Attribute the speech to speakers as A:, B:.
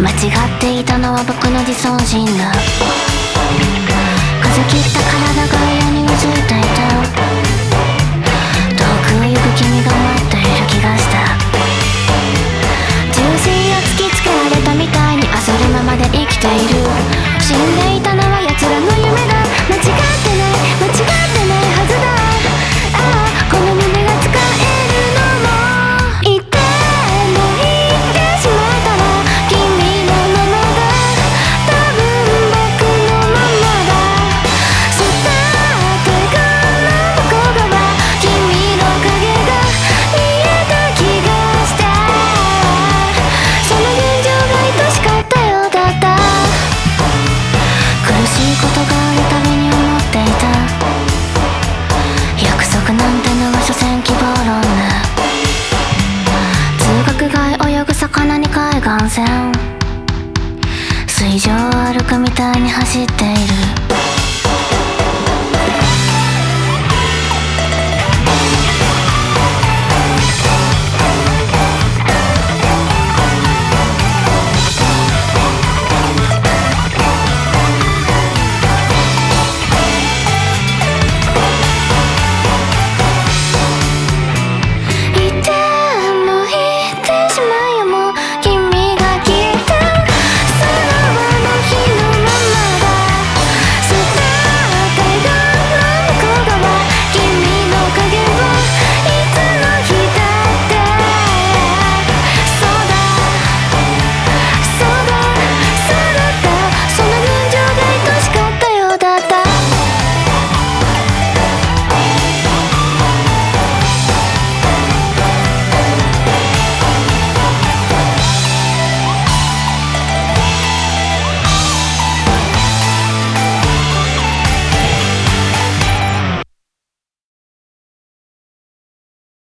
A: 間違っていたのは僕の自尊心だ。水上を歩くみたいに走っている。